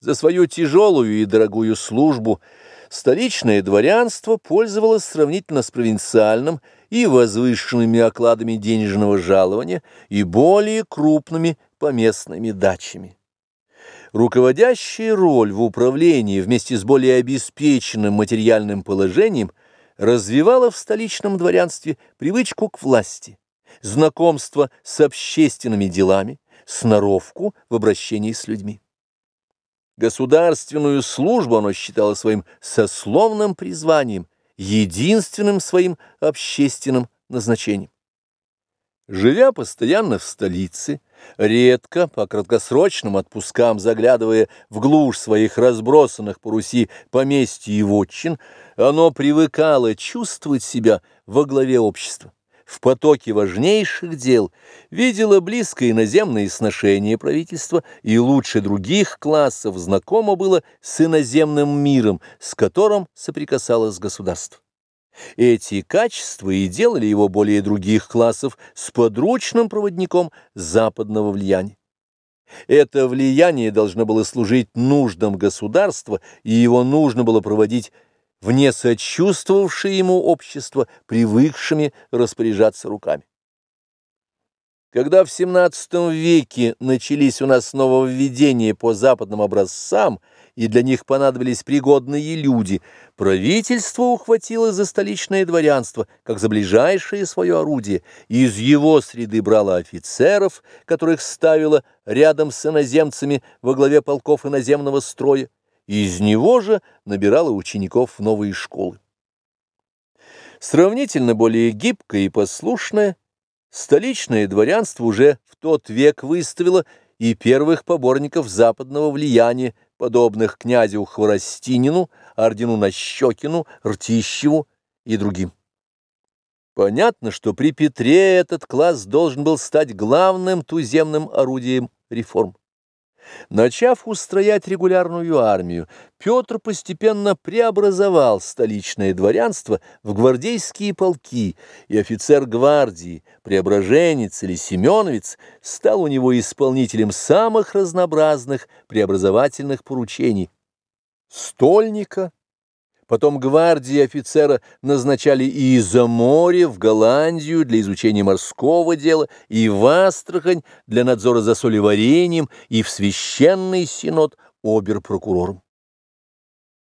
За свою тяжелую и дорогую службу столичное дворянство пользовалось сравнительно с провинциальным и возвышенными окладами денежного жалования и более крупными поместными дачами. Руководящая роль в управлении вместе с более обеспеченным материальным положением развивала в столичном дворянстве привычку к власти, знакомство с общественными делами, сноровку в обращении с людьми. Государственную службу оно считало своим сословным призванием, единственным своим общественным назначением. Живя постоянно в столице, редко, по краткосрочным отпускам заглядывая в глушь своих разбросанных по Руси поместьй и вотчин, оно привыкало чувствовать себя во главе общества в потоке важнейших дел, видела близкое иноземное сношение правительства и лучше других классов знакомо было с иноземным миром, с которым соприкасалось государство. Эти качества и делали его более других классов с подручным проводником западного влияния. Это влияние должно было служить нуждам государства, и его нужно было проводить вне сочувствовавшее ему общество, привыкшими распоряжаться руками. Когда в XVII веке начались у нас нововведения по западным образцам, и для них понадобились пригодные люди, правительство ухватило за столичное дворянство, как за ближайшее свое орудие, и из его среды брало офицеров, которых ставило рядом с иноземцами во главе полков иноземного строя, из него же набирала учеников в новые школы. Сравнительно более гибкое и послушное, столичное дворянство уже в тот век выставило и первых поборников западного влияния, подобных князю Хворостинину, ордену Нащекину, Ртищеву и другим. Понятно, что при Петре этот класс должен был стать главным туземным орудием реформ. Начав устроять регулярную армию, Петр постепенно преобразовал столичное дворянство в гвардейские полки, и офицер гвардии, преображенец или семеновец, стал у него исполнителем самых разнообразных преобразовательных поручений. Стольника, Потом гвардии офицера назначали и из-за моря в Голландию для изучения морского дела, и в Астрахань для надзора за солеварением, и в священный синод обер-прокурором.